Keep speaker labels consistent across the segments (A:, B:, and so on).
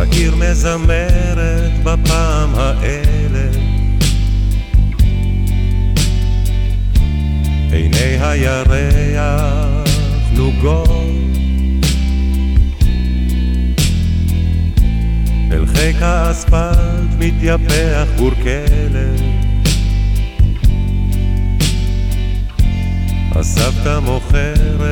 A: העיר מזמרת בפעם האלף עיני הירח נוגות. אל חיק האספלט מתייפח גור כלב הסבתא מוכרת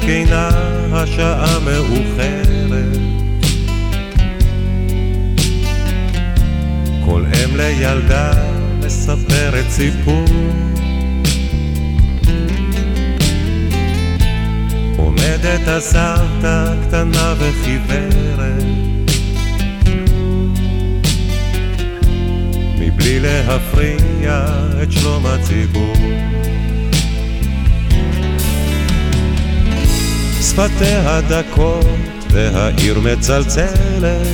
A: זקנה השעה מאוחרת. כל אם לילדה מספרת סיפור. עומדת הסבתא קטנה וחיוורת. מבלי להפריע את שלום הציבור שפתיה דקות והעיר מצלצלת.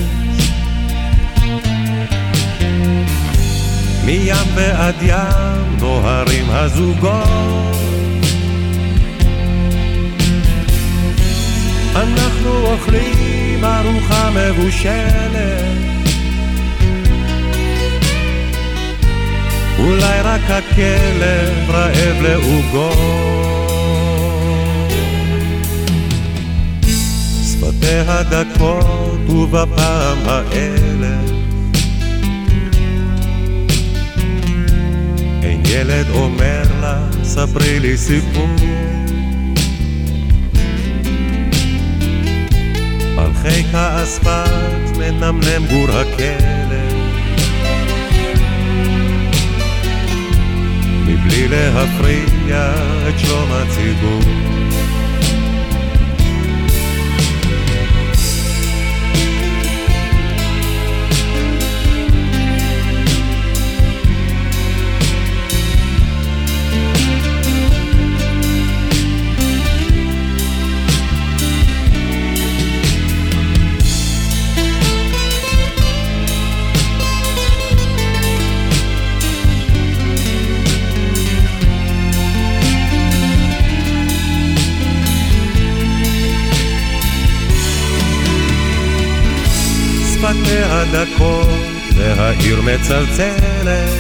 A: מים ועד ים נוהרים הזוגות. אנחנו אוכלים ארוחה מבושלת. אולי רק הכלב רעב לעוגות שפתיה דקות ובפעם האלף ילד אומר לה, ספרי לי סיפור. על חיק האספלט מנמנם גור הכלב. מבלי להפריע את שלום הציבור. שפתיה דקות והעיר מצלצלת.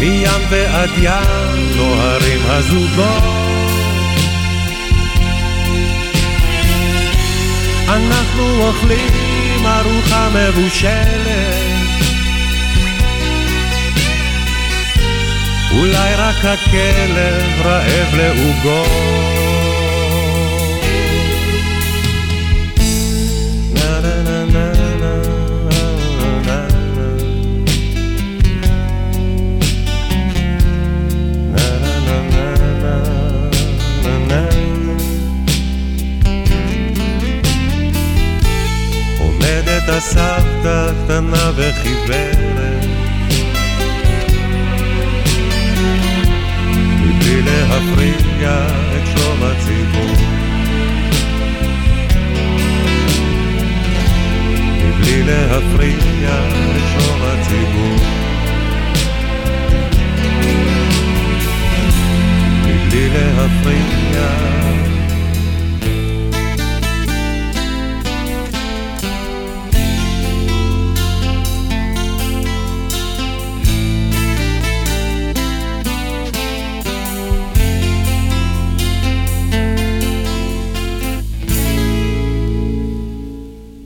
A: מים ועד ים נוהרים הזוגות. אנחנו אוכלים ארוחה מבושלת. אולי רק הכלב רעב לעוגות עומדת הסבתא קטנה וחיוורת